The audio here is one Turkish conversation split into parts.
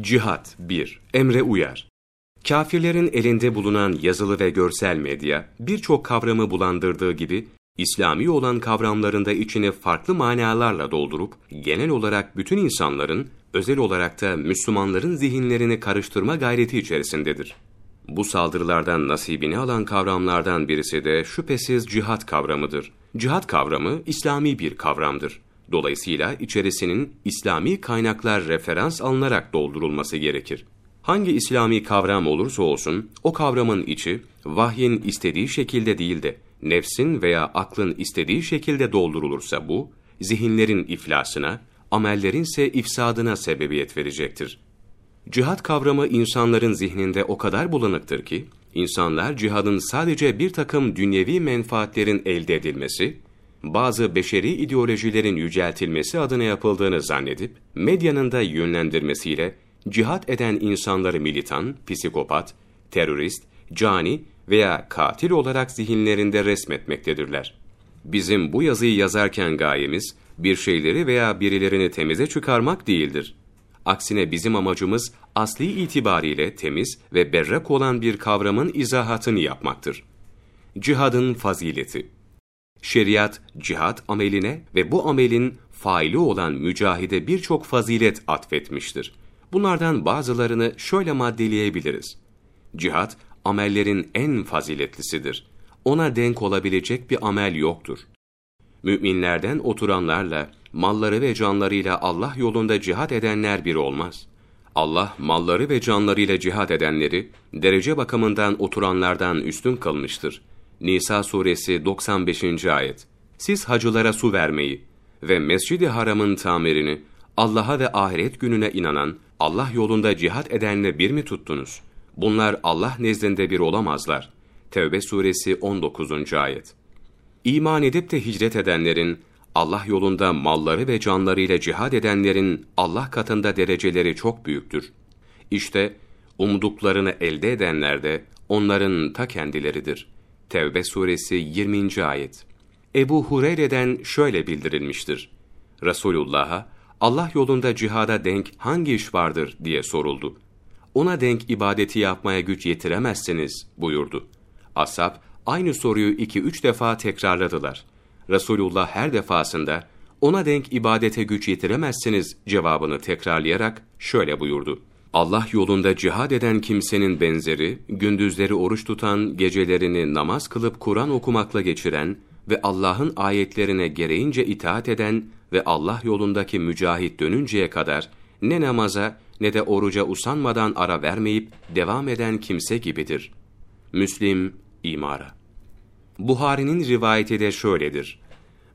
Cihat 1. Emre uyar. Kafirlerin elinde bulunan yazılı ve görsel medya, birçok kavramı bulandırdığı gibi, İslami olan kavramlarında içini farklı manalarla doldurup, genel olarak bütün insanların, özel olarak da Müslümanların zihinlerini karıştırma gayreti içerisindedir. Bu saldırılardan nasibini alan kavramlardan birisi de şüphesiz cihat kavramıdır. Cihat kavramı, İslami bir kavramdır. Dolayısıyla içerisinin İslami kaynaklar referans alınarak doldurulması gerekir. Hangi İslami kavram olursa olsun, o kavramın içi, vahyin istediği şekilde değil de, nefsin veya aklın istediği şekilde doldurulursa bu, zihinlerin iflasına, amellerin ise ifsadına sebebiyet verecektir. Cihat kavramı insanların zihninde o kadar bulanıktır ki, insanlar cihadın sadece bir takım dünyevi menfaatlerin elde edilmesi, bazı beşeri ideolojilerin yüceltilmesi adına yapıldığını zannedip, medyanın da yönlendirmesiyle cihat eden insanları militan, psikopat, terörist, cani veya katil olarak zihinlerinde resmetmektedirler. Bizim bu yazıyı yazarken gayemiz, bir şeyleri veya birilerini temize çıkarmak değildir. Aksine bizim amacımız asli itibariyle temiz ve berrak olan bir kavramın izahatını yapmaktır. Cihadın fazileti Şeriat, cihat ameline ve bu amelin faili olan mücahide birçok fazilet atfetmiştir. Bunlardan bazılarını şöyle maddeleyebiliriz. Cihat, amellerin en faziletlisidir. Ona denk olabilecek bir amel yoktur. Müminlerden oturanlarla, malları ve canlarıyla Allah yolunda cihat edenler bir olmaz. Allah malları ve canlarıyla cihat edenleri, derece bakımından oturanlardan üstün kılmıştır. Nisa suresi 95. ayet. Siz hacılara su vermeyi ve Mescid-i Haram'ın tamirini Allah'a ve ahiret gününe inanan, Allah yolunda cihat edenle bir mi tuttunuz? Bunlar Allah nezdinde bir olamazlar. Tevbe suresi 19. ayet. İman edip de hicret edenlerin, Allah yolunda malları ve canlarıyla cihad edenlerin Allah katında dereceleri çok büyüktür. İşte umduklarını elde edenler de onların ta kendileridir. Tevbe suresi 20. ayet. Ebu Hureyre'den şöyle bildirilmiştir. Resulullah'a Allah yolunda cihada denk hangi iş vardır diye soruldu. Ona denk ibadeti yapmaya güç yetiremezsiniz buyurdu. Ashab aynı soruyu iki üç defa tekrarladılar. Resulullah her defasında ona denk ibadete güç yetiremezsiniz cevabını tekrarlayarak şöyle buyurdu. Allah yolunda cihad eden kimsenin benzeri, gündüzleri oruç tutan, gecelerini namaz kılıp Kur'an okumakla geçiren ve Allah'ın ayetlerine gereğince itaat eden ve Allah yolundaki mücahit dönünceye kadar ne namaza ne de oruca usanmadan ara vermeyip devam eden kimse gibidir. Müslim, İmara Buhari'nin rivayeti de şöyledir.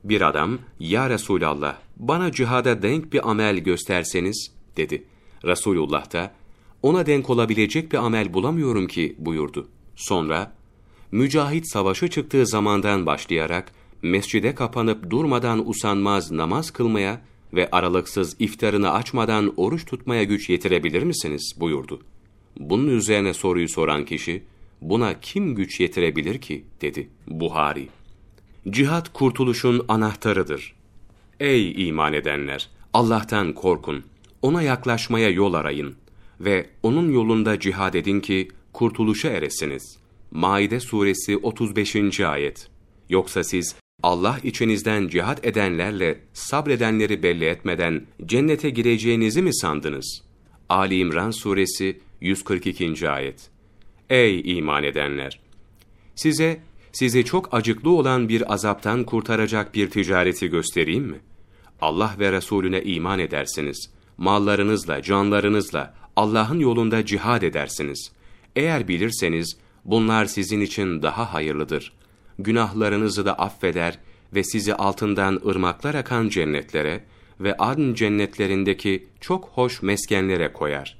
Bir adam, Ya Resulallah, bana cihada denk bir amel gösterseniz, dedi. Resulullah da, ona denk olabilecek bir amel bulamıyorum ki, buyurdu. Sonra, mücahit savaşı çıktığı zamandan başlayarak, mescide kapanıp durmadan usanmaz namaz kılmaya ve aralıksız iftarını açmadan oruç tutmaya güç yetirebilir misiniz, buyurdu. Bunun üzerine soruyu soran kişi, buna kim güç yetirebilir ki, dedi Buhari. Cihat kurtuluşun anahtarıdır. Ey iman edenler! Allah'tan korkun, ona yaklaşmaya yol arayın ve onun yolunda cihad edin ki kurtuluşa eresiniz. Maide suresi 35. ayet. Yoksa siz Allah içinizden cihad edenlerle sabredenleri belli etmeden cennete gireceğinizi mi sandınız? Ali İmran suresi 142. ayet. Ey iman edenler! Size, sizi çok acıklı olan bir azaptan kurtaracak bir ticareti göstereyim mi? Allah ve Resulüne iman edersiniz. Mallarınızla, canlarınızla Allah'ın yolunda cihad edersiniz. Eğer bilirseniz, bunlar sizin için daha hayırlıdır. Günahlarınızı da affeder ve sizi altından ırmaklar akan cennetlere ve adn cennetlerindeki çok hoş meskenlere koyar.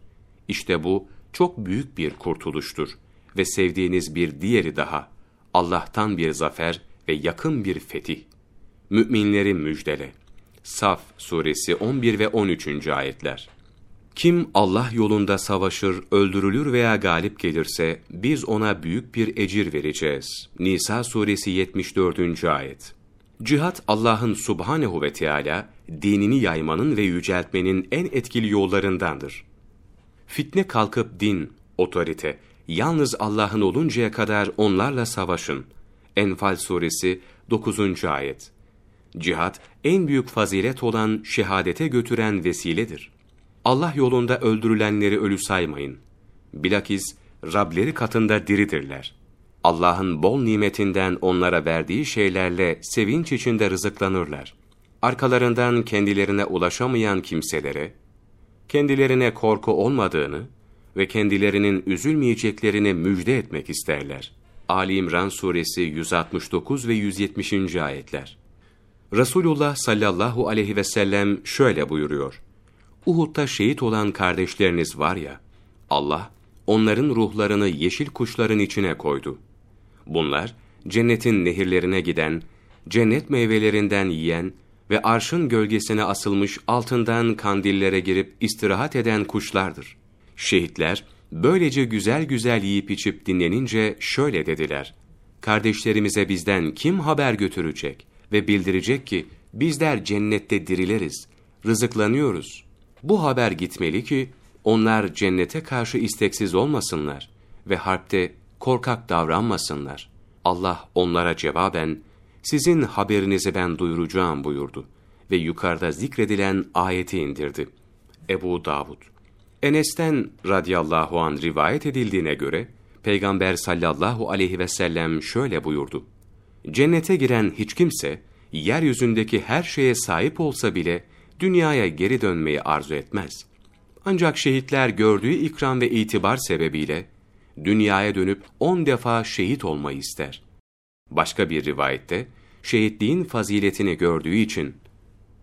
İşte bu, çok büyük bir kurtuluştur ve sevdiğiniz bir diğeri daha, Allah'tan bir zafer ve yakın bir fetih. Müminleri müjdele. Saf suresi 11 ve 13. ayetler. Kim Allah yolunda savaşır, öldürülür veya galip gelirse biz ona büyük bir ecir vereceğiz. Nisa suresi 74. ayet. Cihat Allah'ın subhanehu ve Teala dinini yaymanın ve yüceltmenin en etkili yollarındandır. Fitne kalkıp din, otorite, yalnız Allah'ın oluncaya kadar onlarla savaşın. Enfal suresi 9. ayet. Cihat, en büyük fazilet olan şehadete götüren vesiledir. Allah yolunda öldürülenleri ölü saymayın. Bilakis Rableri katında diridirler. Allah'ın bol nimetinden onlara verdiği şeylerle sevinç içinde rızıklanırlar. Arkalarından kendilerine ulaşamayan kimselere, kendilerine korku olmadığını ve kendilerinin üzülmeyeceklerini müjde etmek isterler. Ali İmran suresi 169 ve 170. ayetler. Resulullah sallallahu aleyhi ve sellem şöyle buyuruyor. Uhud'da şehit olan kardeşleriniz var ya, Allah onların ruhlarını yeşil kuşların içine koydu. Bunlar cennetin nehirlerine giden, cennet meyvelerinden yiyen ve arşın gölgesine asılmış altından kandillere girip istirahat eden kuşlardır. Şehitler böylece güzel güzel yiyip içip dinlenince şöyle dediler. Kardeşlerimize bizden kim haber götürecek ve bildirecek ki bizler cennette dirileriz, rızıklanıyoruz. Bu haber gitmeli ki onlar cennete karşı isteksiz olmasınlar ve harpte korkak davranmasınlar. Allah onlara cevaben, sizin haberinizi ben duyuracağım buyurdu ve yukarıda zikredilen ayeti indirdi. Ebu Davud Enes'ten radıyallahu an rivayet edildiğine göre, Peygamber sallallahu aleyhi ve sellem şöyle buyurdu. Cennete giren hiç kimse, yeryüzündeki her şeye sahip olsa bile, dünyaya geri dönmeyi arzu etmez. Ancak şehitler gördüğü ikram ve itibar sebebiyle, dünyaya dönüp on defa şehit olmayı ister. Başka bir rivayette, şehitliğin faziletini gördüğü için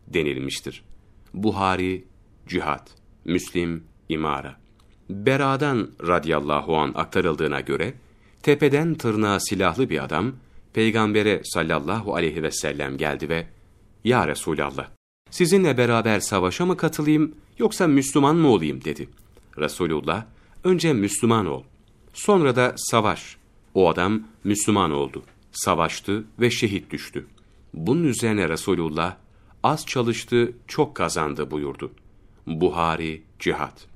denilmiştir. Buhari, Cihat, Müslim, İmara. Bera'dan radıyallahu an aktarıldığına göre, tepeden tırnağa silahlı bir adam, Peygambere sallallahu aleyhi ve sellem geldi ve, Ya Resulallah, sizinle beraber savaşa mı katılayım, yoksa Müslüman mı olayım dedi. Resulullah, önce Müslüman ol, sonra da savaş. O adam Müslüman oldu, savaştı ve şehit düştü. Bunun üzerine Resulullah, az çalıştı, çok kazandı buyurdu. Buhari, Cihat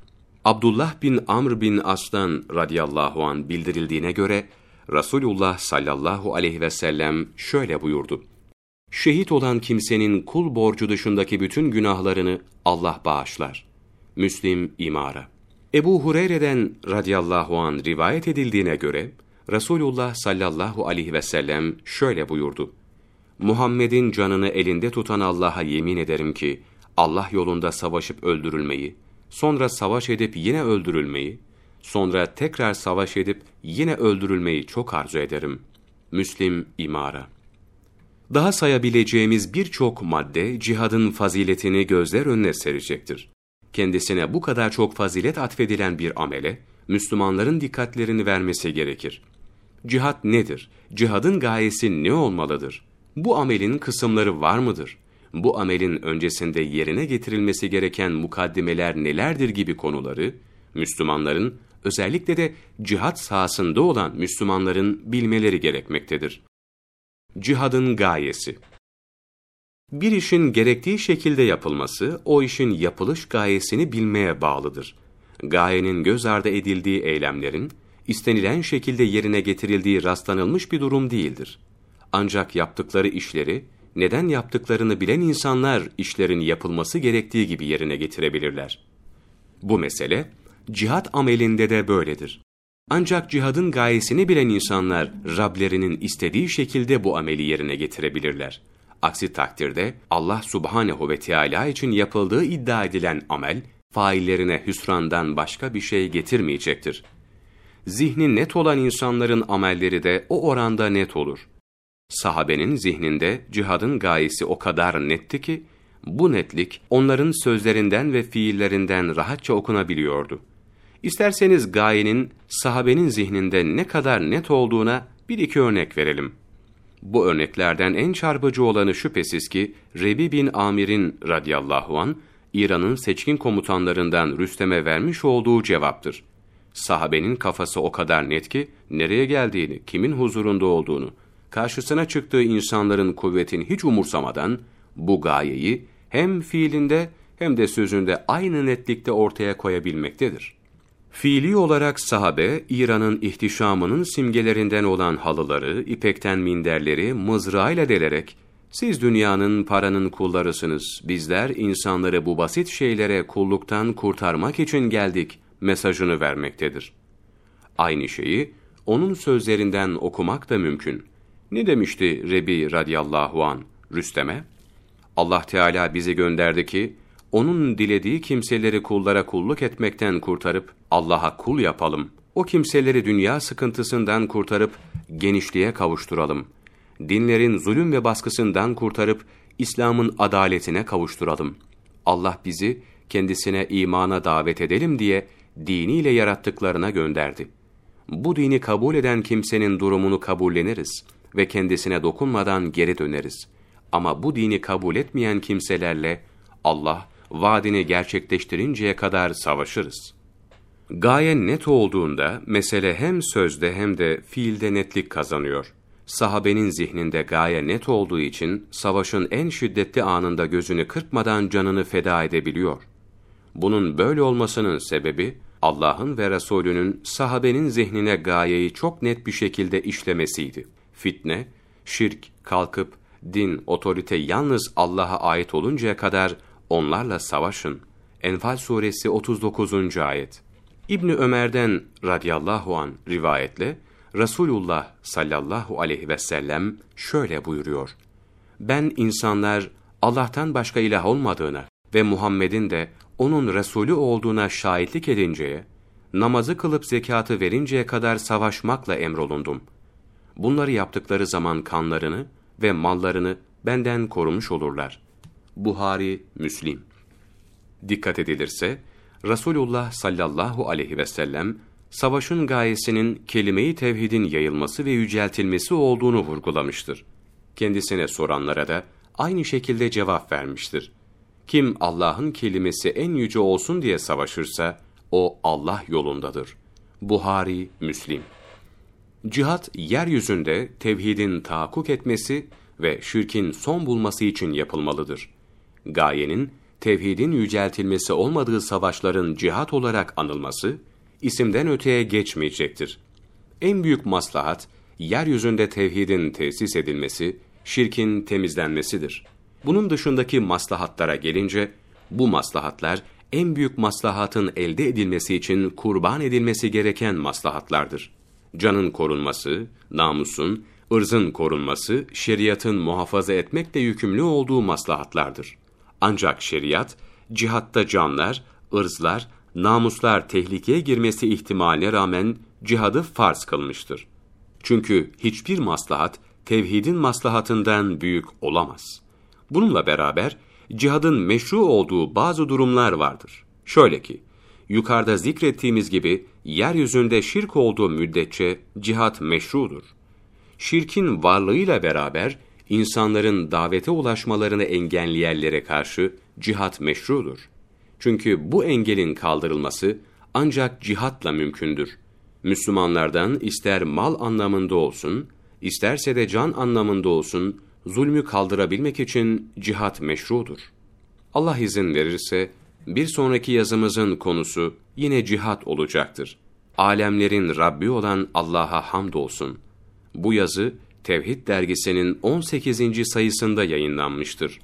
Abdullah bin Amr bin Aslan radıyallahu an bildirildiğine göre, Resulullah sallallahu aleyhi ve sellem şöyle buyurdu. Şehit olan kimsenin kul borcu dışındaki bütün günahlarını Allah bağışlar. Müslim İmara Ebu Hureyre'den radıyallahu an rivayet edildiğine göre, Resulullah sallallahu aleyhi ve sellem şöyle buyurdu. Muhammed'in canını elinde tutan Allah'a yemin ederim ki, Allah yolunda savaşıp öldürülmeyi, sonra savaş edip yine öldürülmeyi, sonra tekrar savaş edip yine öldürülmeyi çok arzu ederim. Müslim İmara Daha sayabileceğimiz birçok madde cihadın faziletini gözler önüne serecektir. Kendisine bu kadar çok fazilet atfedilen bir amele, Müslümanların dikkatlerini vermesi gerekir. Cihad nedir? Cihadın gayesi ne olmalıdır? Bu amelin kısımları var mıdır? Bu amelin öncesinde yerine getirilmesi gereken mukaddimeler nelerdir gibi konuları, Müslümanların, özellikle de cihat sahasında olan Müslümanların bilmeleri gerekmektedir. Cihadın gayesi Bir işin gerektiği şekilde yapılması, o işin yapılış gayesini bilmeye bağlıdır. Gayenin göz ardı edildiği eylemlerin, istenilen şekilde yerine getirildiği rastlanılmış bir durum değildir. Ancak yaptıkları işleri, neden yaptıklarını bilen insanlar işlerin yapılması gerektiği gibi yerine getirebilirler. Bu mesele, cihat amelinde de böyledir. Ancak cihadın gayesini bilen insanlar, Rablerinin istediği şekilde bu ameli yerine getirebilirler. Aksi takdirde, Allah subhanehu ve Teala için yapıldığı iddia edilen amel, faillerine hüsrandan başka bir şey getirmeyecektir. Zihni net olan insanların amelleri de o oranda net olur. Sahabenin zihninde cihadın gayesi o kadar netti ki, bu netlik onların sözlerinden ve fiillerinden rahatça okunabiliyordu. İsterseniz gayenin sahabenin zihninde ne kadar net olduğuna bir iki örnek verelim. Bu örneklerden en çarpıcı olanı şüphesiz ki Rebi bin Amir'in radıyallahu an İran'ın seçkin komutanlarından Rüstem'e vermiş olduğu cevaptır. Sahabenin kafası o kadar net ki nereye geldiğini, kimin huzurunda olduğunu, karşısına çıktığı insanların kuvvetini hiç umursamadan bu gayeyi hem fiilinde hem de sözünde aynı netlikte ortaya koyabilmektedir. Fiili olarak sahabe, İran'ın ihtişamının simgelerinden olan halıları, ipekten minderleri mızrağıyla delerek, siz dünyanın paranın kullarısınız, bizler insanları bu basit şeylere kulluktan kurtarmak için geldik mesajını vermektedir. Aynı şeyi onun sözlerinden okumak da mümkün. Ne demişti Rebi radıyallahu an Rüstem'e? Allah Teala bizi gönderdi ki, onun dilediği kimseleri kullara kulluk etmekten kurtarıp Allah'a kul yapalım. O kimseleri dünya sıkıntısından kurtarıp genişliğe kavuşturalım. Dinlerin zulüm ve baskısından kurtarıp İslam'ın adaletine kavuşturalım. Allah bizi kendisine imana davet edelim diye diniyle yarattıklarına gönderdi. Bu dini kabul eden kimsenin durumunu kabulleniriz ve kendisine dokunmadan geri döneriz. Ama bu dini kabul etmeyen kimselerle Allah vaadini gerçekleştirinceye kadar savaşırız. Gaye net olduğunda mesele hem sözde hem de fiilde netlik kazanıyor. Sahabenin zihninde gaye net olduğu için savaşın en şiddetli anında gözünü kırpmadan canını feda edebiliyor. Bunun böyle olmasının sebebi Allah'ın ve Resulünün sahabenin zihnine gayeyi çok net bir şekilde işlemesiydi. Fitne, şirk kalkıp din, otorite yalnız Allah'a ait oluncaya kadar onlarla savaşın. Enfal suresi 39. ayet. İbni Ömer'den radıyallahu an rivayetle Resulullah sallallahu aleyhi ve sellem şöyle buyuruyor. Ben insanlar Allah'tan başka ilah olmadığına ve Muhammed'in de onun Resulü olduğuna şahitlik edinceye, namazı kılıp zekatı verinceye kadar savaşmakla emrolundum. Bunları yaptıkları zaman kanlarını ve mallarını benden korumuş olurlar. Buhari, Müslim. Dikkat edilirse, Resulullah sallallahu aleyhi ve sellem, savaşın gayesinin kelime-i tevhidin yayılması ve yüceltilmesi olduğunu vurgulamıştır. Kendisine soranlara da aynı şekilde cevap vermiştir. Kim Allah'ın kelimesi en yüce olsun diye savaşırsa, o Allah yolundadır. Buhari, Müslim. Cihat, yeryüzünde tevhidin tahakkuk etmesi ve şirkin son bulması için yapılmalıdır. Gayenin, tevhidin yüceltilmesi olmadığı savaşların cihat olarak anılması, isimden öteye geçmeyecektir. En büyük maslahat, yeryüzünde tevhidin tesis edilmesi, şirkin temizlenmesidir. Bunun dışındaki maslahatlara gelince, bu maslahatlar, en büyük maslahatın elde edilmesi için kurban edilmesi gereken maslahatlardır. Canın korunması, namusun, ırzın korunması, şeriatın muhafaza etmekle yükümlü olduğu maslahatlardır. Ancak şeriat, cihatta canlar, ırzlar, namuslar tehlikeye girmesi ihtimaline rağmen cihadı farz kılmıştır. Çünkü hiçbir maslahat, tevhidin maslahatından büyük olamaz. Bununla beraber, cihadın meşru olduğu bazı durumlar vardır. Şöyle ki, yukarıda zikrettiğimiz gibi, yeryüzünde şirk olduğu müddetçe cihat meşrudur. Şirkin varlığıyla beraber, insanların davete ulaşmalarını engelleyenlere karşı cihat meşrudur. Çünkü bu engelin kaldırılması ancak cihatla mümkündür. Müslümanlardan ister mal anlamında olsun, isterse de can anlamında olsun, zulmü kaldırabilmek için cihat meşrudur. Allah izin verirse, bir sonraki yazımızın konusu yine cihat olacaktır. Alemlerin Rabbi olan Allah'a hamdolsun. Bu yazı, Tevhid dergisinin 18. sayısında yayınlanmıştır.